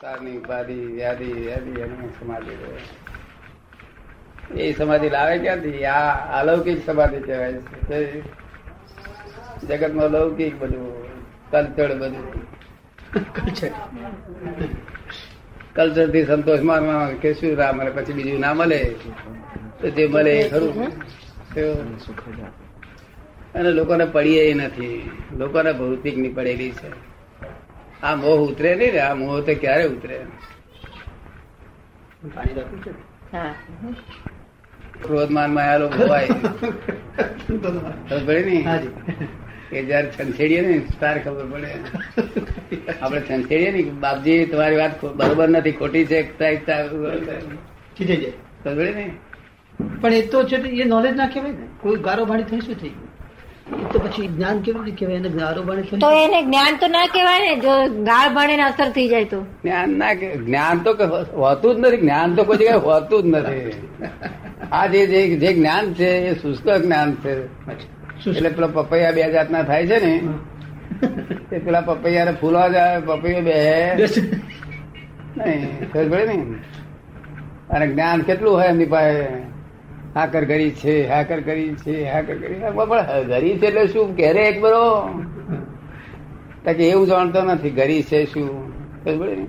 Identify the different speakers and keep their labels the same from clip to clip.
Speaker 1: સારની ઉપાધિ વ્યાધિ વ્યાધિ એનું સમાધિ એ સમાધિ લાવે ક્યાંથી? આ અલૌકિક સમાધિ કહેવાય છે. જગતમાં લૌકિક બધું કલ્ચર બધું. કલ્ચર. થી સંતોષ માનવા કે શું ના મળે પછી બીજું ના મળે તો જે મળે એ ખરું. અને લોકોને પડીએ નથી. લોકોને ભૌતિકની પડેલી છે. આ મોહ ઉતરે નહીં ને આ મોહ તો ક્યારે ઉતરે? ક્રોધ માનમાં આલો ભવાય ખબર પડે ને કે જયારે છંછેડીએ ને તાર ખબર પડે. આપડે છંછેડીએ ને બાપજી તમારી વાત બરોબર નથી ખોટી છે ખબર પડે ને
Speaker 2: પણ એ તો છે એ નોલેજ ના કહેવાય ને. કોઈ ગારો ભાડી થઈ શું થઈ? ગયું તો પછી જ્ઞાન કેવી રીતે કહેવાય? એને ગાળો ભાણી
Speaker 3: તો એને જ્ઞાન તો ના કહેવાય ને જો ગાળ ભણે ને અસર થઈ જાય તો.
Speaker 1: જ્ઞાન ના જ્ઞાન તો હોતું જ નથી. જ્ઞાન તો કોઈ જગ્યાએ હોતું જ નથી. આ જે જે જે જ્ઞાન છે એ શુષ્ક જ્ઞાન છે. એટલે પેલા પપૈયા બે જાતના થાય છે ને. તે પેલા પપૈયા ફૂલવા જાય પપૈયો બે. નહીં ખબર પડે ને? અને જ્ઞાન કેટલું હોય એમની પાસે? હાકર ગરી છે હાકર કરી છે હાકર કરી પણ ગરી છે એટલે શું? ક્યારે એક બરો. કે એવું જાણતો નથી ગરી છે શું? ને?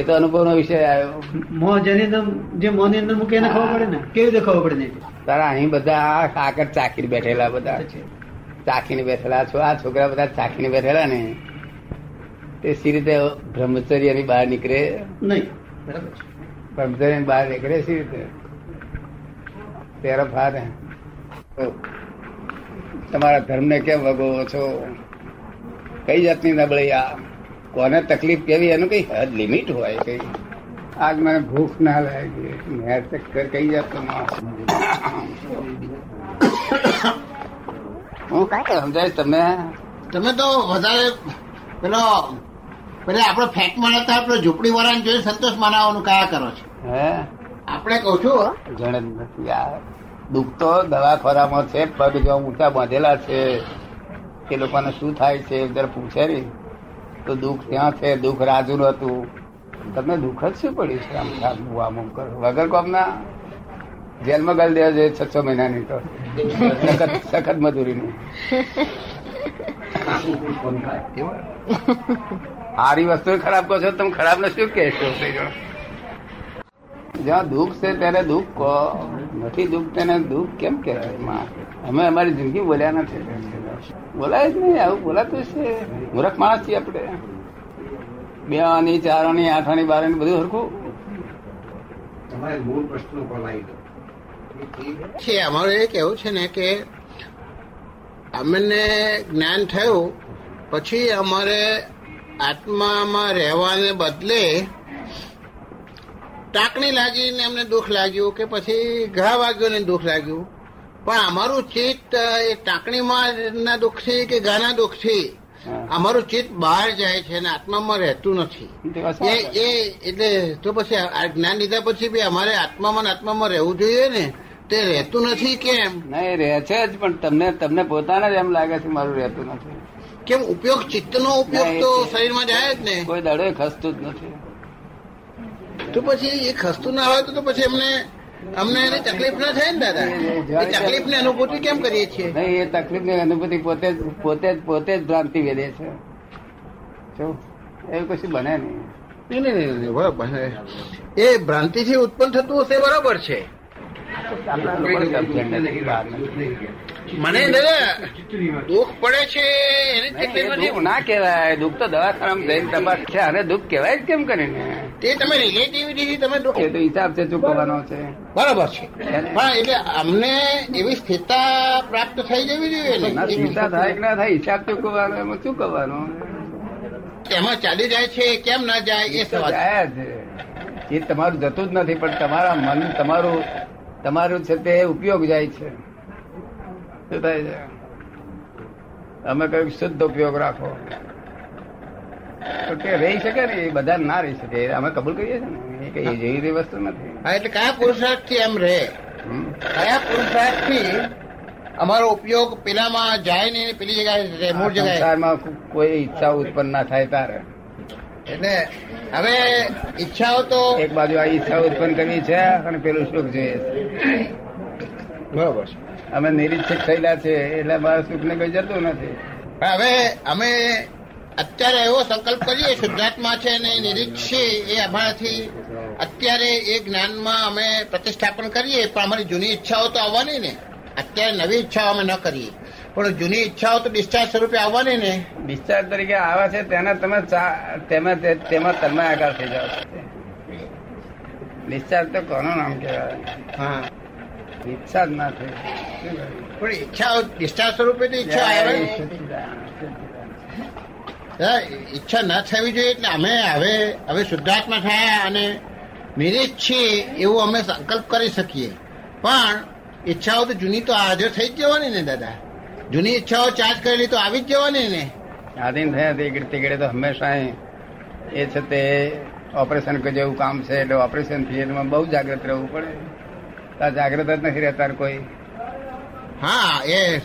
Speaker 1: એ તો અનુભવનો વિષય આવ્યો.
Speaker 2: મોં જેની અંદર જે મોંની અંદર મૂકે એને ખબર પડે ને? કેવી રીતે ખબર પડે નહીં?
Speaker 1: તારા અહીં બધા આ હાકર ચાકીને બેઠેલા બધા. ચાકીને બેઠેલા છો. આ છોકરા બધા ચાકીને બેઠેલા ને? તે સી રીતે બ્રહ્મચર્યની બહાર નીકળે?
Speaker 2: નહીં. બરાબર
Speaker 1: બ્રહ્મચર્યની બહાર નીકળે સી રીતે? તેરા ફારે તમારા ધર્મને કેમ વગોવો છો? કઈ જાતની નબળી આ? કોને તકલીફ કેવી? એનું કઈ હદ લિમિટ હોય કઈ. આજ મને ભૂખ ના લાગી. મેં ચક્કર કઈ જાતનું હું કઈ સમજાય તમે?
Speaker 4: તમે તો વધારે પેલો પેલા આપડે ફેટમાં હતા આપડે ઝૂંપડી વાળાને જોઈને સંતોષ માનાવાનું કયા કરો છો?
Speaker 1: હે?
Speaker 4: આપણે કહું છું
Speaker 1: જણે નથી આ દુઃખ તો દવાખોરામાં છે પગ જો ઊંચા બાંધેલા છે એ લોકોને શું થાય છે જરા પૂછે ને તો દુઃખ ત્યાં છે દુઃખ રાજુ હતું. તમને દુઃખ જ શું પડ્યું છે આમ આમ આમ કરો? વગર કોમના જેલમાં ગાલ દેવા જોઈએ છ છ મહિનાની તો. સખત સખત મજૂરીની. સારી વસ્તુ ખરાબ કહો છો તમે ખરાબ ને શું કહેશો? જ્યાં દુઃખ છે ત્યારે દુઃખ કહો. નથી દુઃખ તેને દુઃખ કેમ કહેવાય? માં? અમે અમારી જિંદગી બોલ્યા નથી. બોલાય જ નહીં આવું બોલાતું છે. મૂર્ખ માણસ છીએ આપણે. બે આની ચાર આની આઠ આની બાર આની બધું હરખું
Speaker 4: છે અમારું એ કેવું છે ને કે અમને જ્ઞાન થયું પછી અમારે આત્મામાં રહેવાને બદલે ટાંકણી લાગીને એમને દુઃખ લાગ્યું કે પછી ઘા વાગ્યો ને દુઃખ લાગ્યું. પણ અમારું ચિત્ત એ ટાંકણીમાં ના દુઃખથી કે ઘાના દુઃખથી
Speaker 1: છે?
Speaker 4: અમારું ચિત્ત બહાર જાય છે અને આત્મામાં રહેતું નથી. એ એટલે તો પછી આ જ્ઞાન લીધા પછી બી અમારે આત્મામાં આત્મામાં રહેવું જોઈએ ને? તે રહેતું નથી કેમ?
Speaker 1: નહીં રહે છે જ પણ તમને તમને પોતાને જ એમ લાગે છે મારું રહેતું નથી.
Speaker 4: કેમ ઉપયોગ ચિત્તનો ઉપયોગ તો શરીરમાં જાય જ ને?
Speaker 1: કોઈ દાડો ખસતું જ નથી.
Speaker 4: તો પછી એ ખસતું ના હોય તો પછી અમને અમને એની તકલીફ ના થાય ને દાદા? એ તકલીફની અનુભૂતિ કેમ કરીએ છીએ?
Speaker 1: નહીં એ તકલીફની અનુભૂતિ પોતે જ પોતે જ પોતે જ ભ્રાંતિ વેદે છે. એવું કશું બને નહીં.
Speaker 4: એ ભ્રાંતિ ભ્રાંતિથી ઉત્પન્ન થતું હશે બરાબર છે. મને દાદા દુઃખ પડે છે એની તકલીફ
Speaker 1: ના કહેવાય. દુઃખ તો દવાખાનામાં જઈને તપાસ છે. અને દુઃખ કહેવાય જ કેમ કરીને?
Speaker 4: તે તમે રિલેટિવિટી તમે
Speaker 1: એ તો હિસાબ છે ચૂકવવાનો છે.
Speaker 4: બરાબર છે. પણ એટલે અમને એવી સ્થિરતા પ્રાપ્ત થઈ જવી જોઈએ
Speaker 1: સ્થિરતા થાય ના થાય હિસાબ ચૂકવવાનો એમાં શું કરવાનું?
Speaker 4: એમાં ચાલી જાય છે કેમ ના જાય એ સવાલ.
Speaker 1: છે એ તમારું જતું જ નથી પણ તમારા મન તમારું તમારું છે તે ઉપયોગ જાય છે. શું થાય છે? અમે કહ્યું શુદ્ધ ઉપયોગ રાખો. તો રહી શકે ને એ બધા ના રહી શકે અમે કબૂલ કરીએ છીએ ને એ જેવી એવી વસ્તુ નથી.
Speaker 4: હા એટલે કયા પુરુષાર્થથી એમ રહે? કયા પુરુષાર્થથી અમારો ઉપયોગ પેલામાં જાય ને પેલી જગ્યાએ મૂળ જગ્યાએ?
Speaker 1: કોઈ ઈચ્છા ઉત્પન્ન ના થાય તારે.
Speaker 4: એટલે હવે ઈચ્છાઓ તો
Speaker 1: એક બાજુ આ ઈચ્છા ઉત્પન્ન કરવી છે અને પેલું સુખ જોઈએ.
Speaker 4: બરોબર. છે
Speaker 1: અમે નિરીક્ષક થયેલા છે એટલે મારા સુખ ને કઈ જતું નથી.
Speaker 4: હવે અમે અત્યારે એવો સંકલ્પ કરીએ શુદ્ધાત્મા છે અને નિરીક્ષ એ અમારાથી અત્યારે એ જ્ઞાનમાં અમે પ્રતિષ્ઠાપન કરીએ પણ અમારી જૂની ઈચ્છાઓ તો આવવાની ને. અત્યારે નવી ઈચ્છાઓ અમે ન કરીએ. પણ જૂની ઈચ્છાઓ તો ડિસ્ચાર્જ સ્વરૂપે આવવાની ને.
Speaker 1: ડિસ્ચાર્જ તરીકે આવે છે તેના તમે તેમાં તેમાં તન્મય આકાર થઈ જાવ છો. ડિસ્ચાર્જ તો કોનું નામ કહેવાય?
Speaker 4: હા.
Speaker 1: ઈચ્છા જ ના થઈ
Speaker 4: પણ ઈચ્છાઓ ડિસ્ચાર્જ સ્વરૂપે તો ઈચ્છા આવે ઈચ્છા ના થવી જોઈએ એટલે અમે હવે હવે શુદ્ધાત્મા થયા અને નિરીક્ષ છીએ એવું અમે સંકલ્પ કરી શકીએ. પણ ઈચ્છાઓ તો જૂની તો હાજર થઈ જ જવાની ને દાદા. જૂની ઈચ્છાઓ ચાર્જ કરેલી તો આવી જ જવાની ને.
Speaker 1: આધીન થયા તે તીકડે તો હંમેશા એ છે તે ઓપરેશન જેવું કામ છે એટલે ઓપરેશન થિયેટરમાં બહુ જાગ્રત રહેવું પડે. આ જાગ્રત જ નથી રહેતા કોઈ.
Speaker 4: હા એ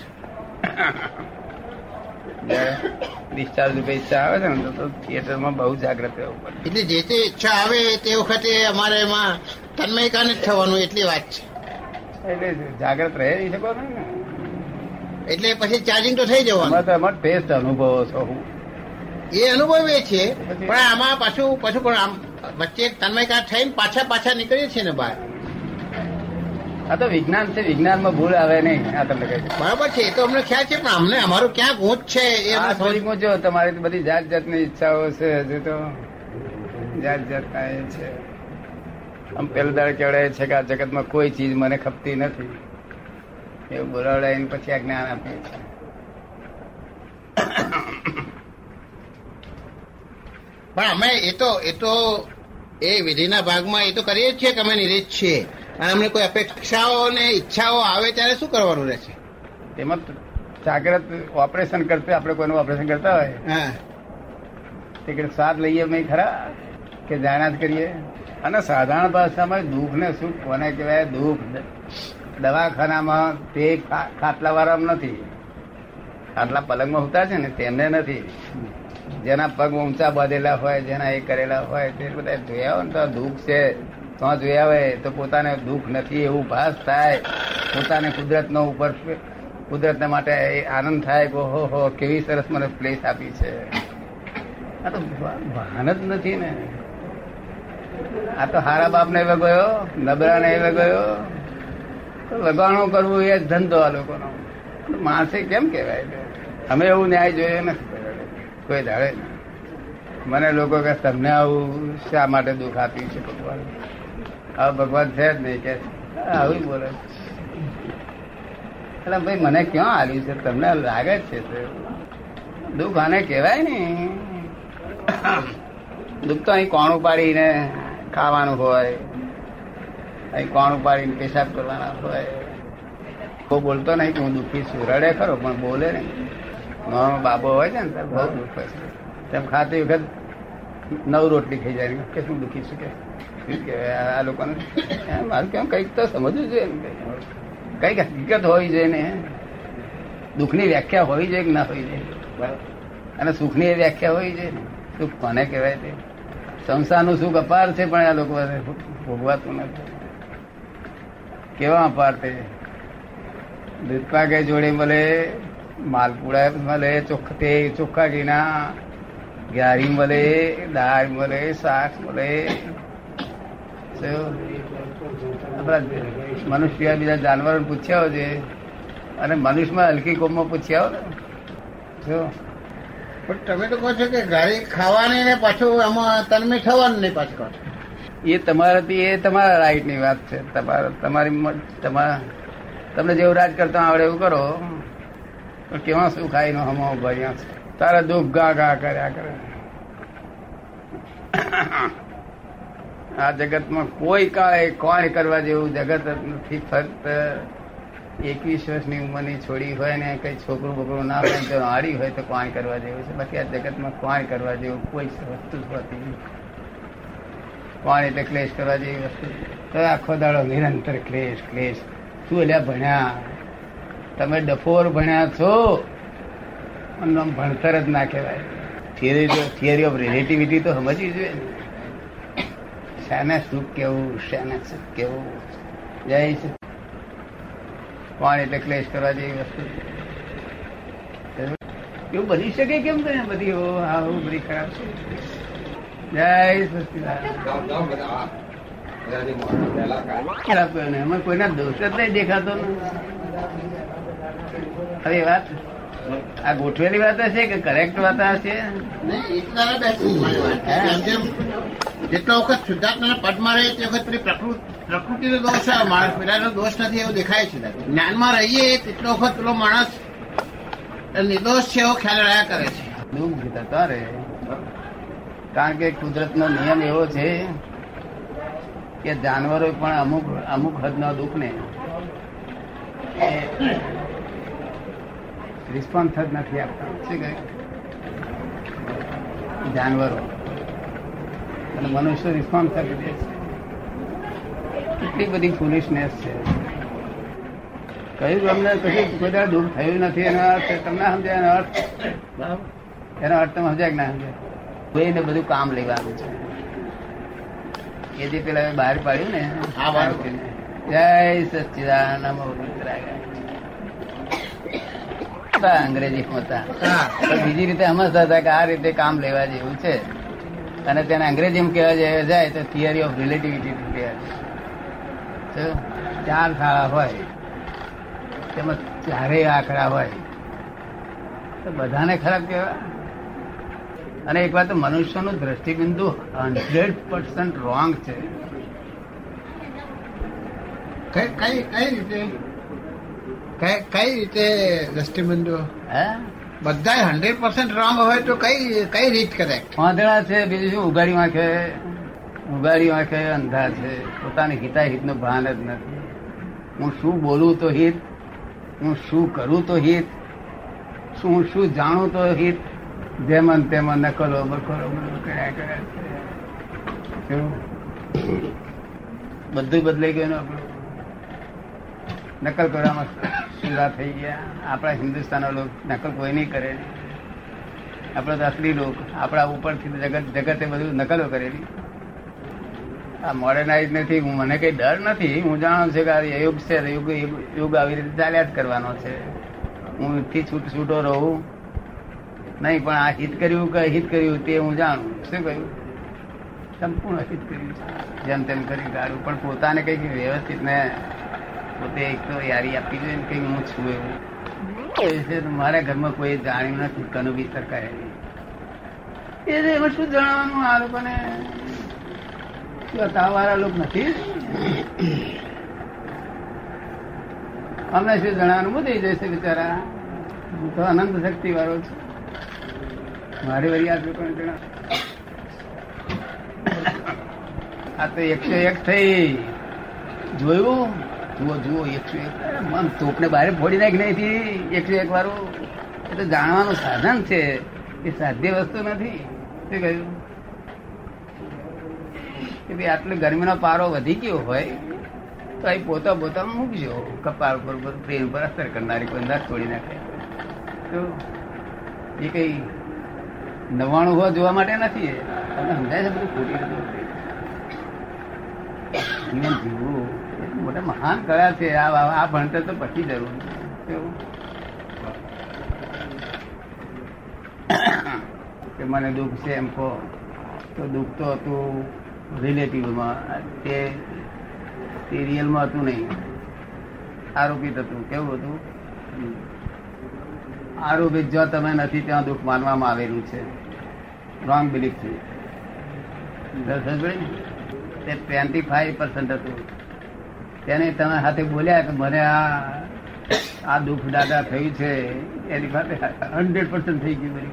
Speaker 1: ડિસ્ચાર્જ રૂપે ઈચ્છા આવે છે ને તો- થિયેટરમાં બહુ જાગ્રત રહેવું પડે.
Speaker 4: એટલે જે તે ઈચ્છા આવે તે વખતે અમારે એમાં તન્મયકાને જ થવાનું એટલી વાત છે.
Speaker 1: એટલે જાગ્રત રહી શકો ને.
Speaker 4: એટલે પછી ચાર્જિંગ તો થઈ જવાનું.
Speaker 1: તો અમારે ટેસ્ટ અનુભવો છો હું.
Speaker 4: એ અનુભવ એ છે પણ આમાં પાછું પાછું પણ આમ વચ્ચે તન્મયકાર થઈને પાછા પાછા નીકળીએ છીએ ને બહાર.
Speaker 1: આ તો વિજ્ઞાન છે વિજ્ઞાનમાં ભૂલ આવે નહીં આ તમને કહી.
Speaker 4: બરાબર છે એ તો અમને ખ્યાલ છે પણ અમને અમારું ક્યાં ગૂંચ છે એ અમને સમજ-
Speaker 1: તમારી તો બધી જાત જાતની ઈચ્છાઓ છે હજુ તો જાત જાતના એ છે. આમ પેલો દાડે કેવડાય છે કે આ જગતમાં કોઈ ચીજ મને ખપતી નથી. એવું બોલાવડાવીને પછી આ જ્ઞાન આપે છે.
Speaker 4: પણ અમે એ તો એ તો એ વિધિના ભાગમાં એ તો કરીએ જ છીએ કે અમે નિરીત છીએ અને અમને કોઈ અપેક્ષાઓ ને ઈચ્છાઓ આવે ત્યારે શું કરવાનું રહેશે?
Speaker 1: એમાં જાગ્રત ઓપરેશન કરતા આપણે કોઈનું ઓપરેશન કરતા હોય
Speaker 4: હા.
Speaker 1: તે સ્વાદ લઈએ મેં ખરા કે જાણ્યા જ કરીએ? અને સાધારણ ભાષામાં દુઃખ ને સુખ કોને કહેવાય? દુઃખ. દવાખાનામાં તે ખાટલા ખાટલાવાળામાં નથી. ખાટલા પલંગમાં ઉતા છે ને તેમને નથી. જેના પગ ઊંચા બાંધેલા હોય જેના એ કરેલા હોય તે બધા જોયા હોય ને તો દુઃખ છે. તો જોઈ આવે તો પોતાને દુઃખ નથી, એવું ભાસ થાય. પોતાને કુદરતનો ઉપર કુદરતના માટે આનંદ થાય કે હો હો, કેવી સરસ મને પ્લેસ આપી છે. આ તો ભાન જ નથી ને. આ તો હારા બાપ ને એવે ગયો નબળા ને એવે ગયો. તો લગાણો કરવું એ ધંધો આ લોકોનો. માણસે કેમ કહેવાય? અમે એવું ન્યાય જોઈએ નથી કોઈ દાડે. મને લોકો કે તમને આવું શા માટે દુઃખ આપ્યું છે ભગવાન? આ ભગવાન છે જ નહીં કે આવું બોલે. એટલે ભાઈ, મને ક્યાં આવ્યું છે? તમને લાગે જ છે? દુઃખ આને કહેવાય ને. દુઃખ તો અહીં કોણું પાડીને ખાવાનું હોય? અહીં કોણું પાડીને પેશાબ કરવાના હોય? કોઈ બોલતો નહીં કે હું દુઃખી છું. રડે ખરો, પણ બોલે નહીં. મારો બાબો હોય છે ને બહુ દુઃખ હોય છે. તેમ ખાતી વખત નવ રોટલી ખાઈ જાય. કે શું દુઃખી છું કે? આ લોકોને. મારું કેમ કંઈક તો સમજવું જોઈએ કંઈક હકીકત હોવી જોઈએ ને. દુઃખની વ્યાખ્યા હોવી જોઈએ કે ના હોવી જોઈએ? અને સુખની વ્યાખ્યા હોવી જોઈએ સુખ કોને કહેવાય તે? સંસારનું સુખ અપાર છે પણ આ લોકો ભોગવાતું નથી. કેવા અપાર તે? દૂધપાકે જોડે મળે, માલપુડા મળે ચોખ્ખ તે ચોખ્ખા ઘીના ગારી મળે, દાળ મળે, શાક મળે મનુષ્ય બીજા જાનવરો પૂછ્યા છે. અને મનુષ્યમાં હલકી કોમમાં પૂછ્યા ને. જો.
Speaker 4: પણ તમે તો કહો છો કે ગાડી ખાવાની ને પાછું આમાં તન્મય થવાનું નહીં પાછું કહો
Speaker 1: એ તમારાથી એ તમારા રાઈટની વાત છે. તમારા તમારી તમારા તમને જેવું રાજ કરતા આવડે એવું કરો. પણ કેવા શું ખાઈ નો હમો ભર્યા તારા દુઃખ ગા ગા કર્યા કરે. આ જગતમાં કોઈ કાળે કોણ કરવા જેવું જગત નથી ફક્ત એકવીસ વર્ષની ઉંમરની છોડી હોય ને કઈ છોકરું બોકરું ના હોય તો હારી હોય તો કોણ કરવા જેવું છે? બાકી આ જગતમાં કોણ કરવા જેવું કોઈ વસ્તુ હોતી નથી. કોણ એટલે ક્લેશ કરવા જેવી વસ્તુ તો આખો દાડો નિરંતર ક્લેશ ક્લેશ. શું એટલે ભણ્યા? તમે ડફોર ભણ્યા છો? ભણતર જ ના કહેવાય. થિયરી થિયરી ઓફ રિલેટિવિટી તો સમજવી જોઈએ ને. શાને સુખ કેવું શેને સુખ કેવું? જય છે કોણ એટલે ક્લેશ કરવા જેવી વસ્તુ એવું બની શકે કેમ તને બધી ઓ આવું બધી ખરાબ છે? જય એમાં કોઈના દોષ જ નહીં દેખાતો ને. હવે વાત આ ગોઠવેલી વાત હશે કે કરેક્ટ વાત હશે?
Speaker 4: જેટલો વખત શુદ્ધાત્માના પદમાં રહે તે વખત પ્રકૃતિ પ્રકૃતિનો દોષ આવે, માણસ પેલાનો દોષ નથી, એવું દેખાય છે જ્ઞાનમાં રહીએ તેટલો વખત પેલો માણસ નિર્દોષ છે એવો ખ્યાલ રહ્યા કરે છે.
Speaker 1: દુઃખ થતા રહે કારણ કે કુદરતનો નિયમ એવો છે કે જાનવરો પણ અમુક અમુક હદનો દુઃખને રિસ્પોન્સ જ નથી આપતા. શું કહે? જાનવરો. અને મનુષ્ય રિસ્પોન્સ આપી દે છે. કેટલી બધી ફુલિશનેસ છે. કહ્યું અમને કશું કોઈ દુઃખ થયું નથી એનો અર્થ તમને સમજાય એનો અર્થ? એનો અર્થ તમે સમજાય કે ના સમજાય? કોઈને બધું કામ લેવાનું છે. એ જે પેલા બહાર પાડ્યું ને.
Speaker 4: આ બરાબર.
Speaker 1: જય સચિદાનંદ નમો બુદ્ધાય. હતા અંગ્રેજી હતા બીજી રીતે સમજતા હતા કે આ રીતે કામ લેવા જેવું છે. અને તેને અંગ્રેજીમાં કહેવા જાય તો થિયરી ઓફ રિલેટિવિટી ચાર શાળા હોય તેમાં ચારેય આંકડા હોય તો બધાને ખરાબ કહેવાય. અને એક વાત તો મનુષ્યનું દ્રષ્ટિબિંદુ હંડ્રેડ પર્સન્ટ રોંગ છે.
Speaker 4: કઈ કઈ કઈ રીતે? કઈ કઈ રીતે દ્રષ્ટિબિંદુ?
Speaker 1: હે?
Speaker 4: બધા હંડ્રેડ પર્સન્ટ રોંગ હોય તો કઈ કઈ રીત કરેક્ટ
Speaker 1: વાંધણા છે, બીજું શું? ઉગાડી વાંખે ઉગાડી વાંખે, અંધા છે. પોતાની હિતાહિતનું ભાન જ નથી. હું શું બોલું તો હિત? હું શું કરું તો હિત? શું હું શું જાણું તો હિત? જેમન તેમાં નકલો બકલો કર્યા કર્યા છે. બધું બદલાઈ ગયું આપણું? નકલ કરવામાં સુધા થઈ ગયા. આપણા હિન્દુસ્તાનના લોકો નકલ કોઈ નહીં કરે. આપણે તો અસલી લોક, આપણા ઉપરથી જગત જગતે બધું નકલો કરેલી. આ મોડર્નાઇઝ નથી. મને કઈ ડર નથી. હું જાણું છું કે આ યુગ છે. યુગ યુગ આવી રીતે ચાલ્યા જ કરવાનો છે. હું થી છૂટ છૂટો રહું. નહીં, પણ આ હિત કર્યું કે હિત કર્યું તે હું જાણું. શું કહ્યું? સંપૂર્ણ હિત કર્યું. જેમ તેમ કરી ગાડું પણ પોતાને કંઈક વ્યવસ્થિત ને પોતે એક તો યારી આપી જોઈએ કઈ હું છું એવું. મારા ઘરમાં કોઈ જાણ્યું નથી કનુ બી સરકારે એમાં શું જણાવવાનું આ લોકોને? વાળા લોકો નથી. અમને શું જણાવવાનું? બધી જશે બિચારા. હું તો અનંત શક્તિ વાળો છું. મારી વરી આ લોકોને જણાવ. આ તો એકસો એક થઈ. જોયું? જુઓ જુઓ એકસો એક આમ તોપને બહાર ફોડી નાખી નહીં થી એકસો એક વાળું. એ તો જાણવાનું સાધન છે. એ સાધ્ય વસ્તુ નથી. શું કહ્યું? કે ભાઈ, આટલે ગરમીનો પારો વધી ગયો હોય, તો અહીં પોતા પોતા મૂકજો. કપાળ ઉપર પ્રેમ ઉપર અસર કરનારી કોઈ અંદાજ તોડી નાખે. તો એ કઈ નવાણું હોવા જોવા માટે નથી. તમને સમજાય છે બધું ખોટી જીવવું મોટા મહાન કયા છે. આ આ- ભણતર તો પછી જરૂર. કેવું? કે મને દુઃખ છે એમ કહો. તો દુઃખ તો હતું રિલેટિવમાં તે સિરિયલમાં રિયલમાં હતું નહીં. આરોપિત હતું. કેવું હતું? આરોપિત જો તમે નથી ત્યાં દુઃખ માનવામાં આવેલું છે. રોંગ બિલીફ છે. ટ્વેન્ટી ફાઈવ પર્સન્ટ હતું. તેને તમે સાથે બોલ્યા કે મને આ આ દુઃખ દાદા થયું છે એની સાથે હંડ્રેડ પર્સન્ટ થઈ ગયું બધી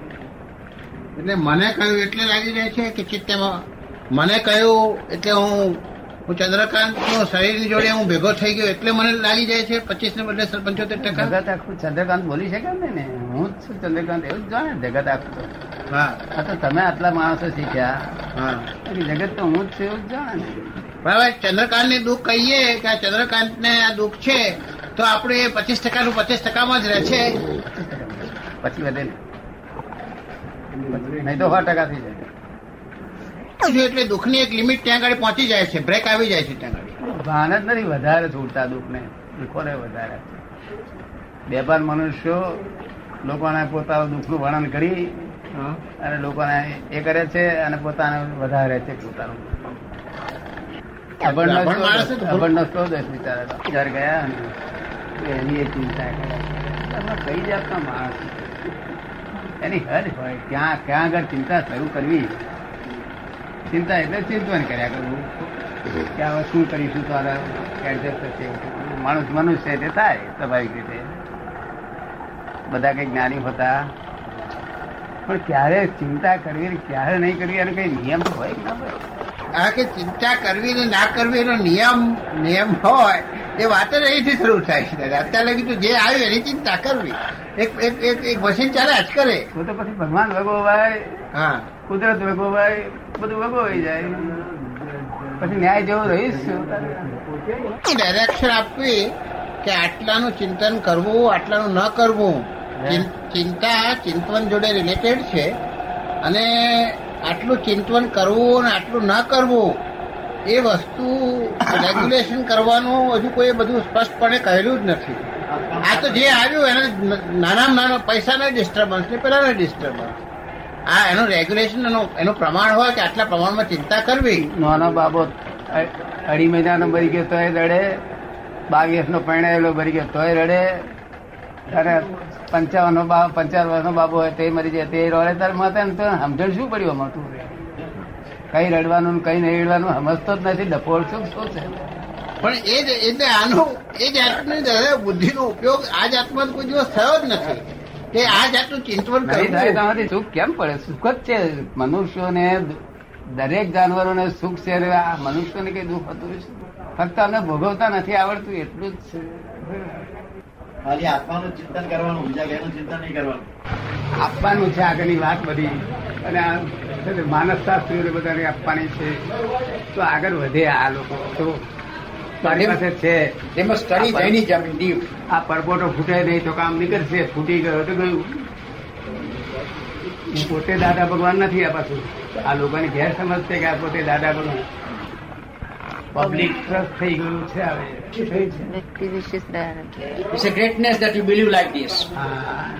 Speaker 4: એટલે મને કહ્યું એટલે લાગી જાય છે કે ચિત્તમાં? મને કહ્યું એટલે હું હું ચંદ્રકાંતનું શરીરની જોડે હું ભેગો થઈ ગયો એટલે મને લાગી જાય છે પચીસ ને બદલે પંચોતેર ટકા.
Speaker 1: જગત આખું ચંદ્રકાંત બોલી શકે ને? હું જ છું ચંદ્રકાંત એવું જ જાણે જગત આખું.
Speaker 4: હા.
Speaker 1: તો તમે આટલા માણસો શીખ્યા.
Speaker 4: હા.
Speaker 1: જગત તો હું જ છું એવું જ જાણે.
Speaker 4: બરાબર? ચંદ્રકાંત ને દુઃખ કહીએ કે આ ચંદ્રકાંત ને આ દુઃખ છે તો આપણે પચીસ ટકા નું પચીસ ટકામાં જ રહે છે
Speaker 1: પછી વધે નહીં તો સો ટકા થઈ જાય.
Speaker 4: એટલે દુઃખની એક લિમિટ ત્યાં આગળ પહોંચી જાય છે બ્રેક આવી જાય છે ત્યાં આગળ.
Speaker 1: ભાન જ નથી વધારે છૂટતા દુઃખને દુઃખોને વધારે. બેભાન મનુષ્યો લોકોને પોતાનું દુઃખનું વર્ણન કરી અને લોકોને એ કરે છે અને પોતાને વધારે છે પોતાનું. અભણનો બિચારા ઘર ગયા એની એ ચિંતા કર્યા કઈ જાતનો માણસ એની હદ હોય. ક્યાં ક્યાં આગળ ચિંતા શરૂ કરવી? ચિંતા એટલે ચિંતન કર્યા કરવું. કે હવે શું કરીશું? તારા એડજસ્ટ થશે. માણસ મનુષ્ય છે તે થાય સ્વાભાવિક રીતે. બધા કઈ જ્ઞાની હોતા. પણ ક્યારે ચિંતા કરવી ક્યારે નહીં કરવી એનો કઈ નિયમ હોય ના હોય
Speaker 4: આ કે ચિંતા કરવી ને ના કરવી એનો નિયમ નિયમ હોય એ વાત જ અહીંથી શરૂ થાય છે અત્યારે લગી તો જે આવ્યું એની ચિંતા કરવી. એક એક એક એક મશીન ચાલે જ કરે.
Speaker 1: તો પછી ભગવાન વગોવાય
Speaker 4: હા.
Speaker 1: કુદરત વગોવાય બધું વગોવાઈ જાય. પછી ન્યાય જેવું રહીશ?
Speaker 4: ડાયરેક્શન આપવી કે આટલાનું ચિંતન કરવું આટલાનું ન કરવું. ચિંતા ચિંતન જોડે રિલેટેડ છે. અને આટલું ચિંતન કરવું અને આટલું ન કરવું, એ વસ્તુ રેગ્યુલેશન કરવાનું હજુ કોઈ બધું સ્પષ્ટપણે કહેલું જ નથી. આ તો જે આવ્યું એને નાનામાં નાનો પૈસાના ડિસ્ટર્બન્સ ને પેલાનો ડિસ્ટર્બન્સ આ એનું રેગ્યુલેશન એનું પ્રમાણ હોય કે આટલા પ્રમાણમાં ચિંતા કરવી.
Speaker 1: નાનો બાબો, અ- અઢી મહિનાનો ભરી ગયો તોય રડે બાવીસ નો પરણાયેલો ભરી ગયો તોય રડે, અને પંચાવન નો બાપ પંચાવન વર્ષનો બાબો હોય તે મરી જાય. તે રોડે તાર માતા તો સમજણ શું પડ્યું આમાં કઈ રડવાનું કઈ નહીં રડવાનું સમજતો જ નથી. ડપોળ શું શું છે?
Speaker 4: પણ એ જ એટલે આનું એ જાતની બુદ્ધિનો ઉપયોગ આ જાતમાં કોઈ દિવસ થયો જ નથી. કે આ જાતનું ચિંતવન
Speaker 1: તમારી સુખ કેમ પડે? સુખ જ છે. મનુષ્યોને દરેક જાનવરોને સુખ છે આ મનુષ્યને કઈ દુઃખ હતું ફક્ત અમને ભોગવતા નથી. આવડતું એટલું જ છે.
Speaker 5: ખાલી આત્માનું ચિંતન કરવાનું બીજા કઈનું ચિંતન નહીં કરવાનું.
Speaker 1: આપવાનું છે આગળની વાત બધી. અને માનસ છે બધાને આપવાની છે. તો આગળ વધે આ લોકો. તો મારી પાસે છે.
Speaker 4: એમાં સ્ટડી in
Speaker 1: આ પરપોટો ફૂટે નહીં તો કામ નીકળશે. ફૂટી ગયો તો ગયું. પોતે દાદા ભગવાન નથી આ પાછું. આ લોકોની ગેરસમજ છે કે આ પોતે દાદા ભગવાન. પબ્લિક ટ્રસ્ટ થઈ ગયું છે હવે. શું થયું છે
Speaker 3: વ્યક્તિ વિશેષ
Speaker 5: a greatness that you believe
Speaker 1: હા.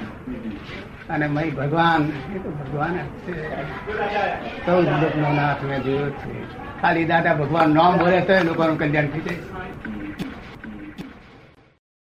Speaker 1: અને મય ભગવાન એ તો ભગવાન જ છે. ચૌદ લોકનો નાથ મેં જોયો છે. ખાલી દાદા ભગવાન નામ બોલે તો લોકોનું કલ્યાણ થઈ જાય.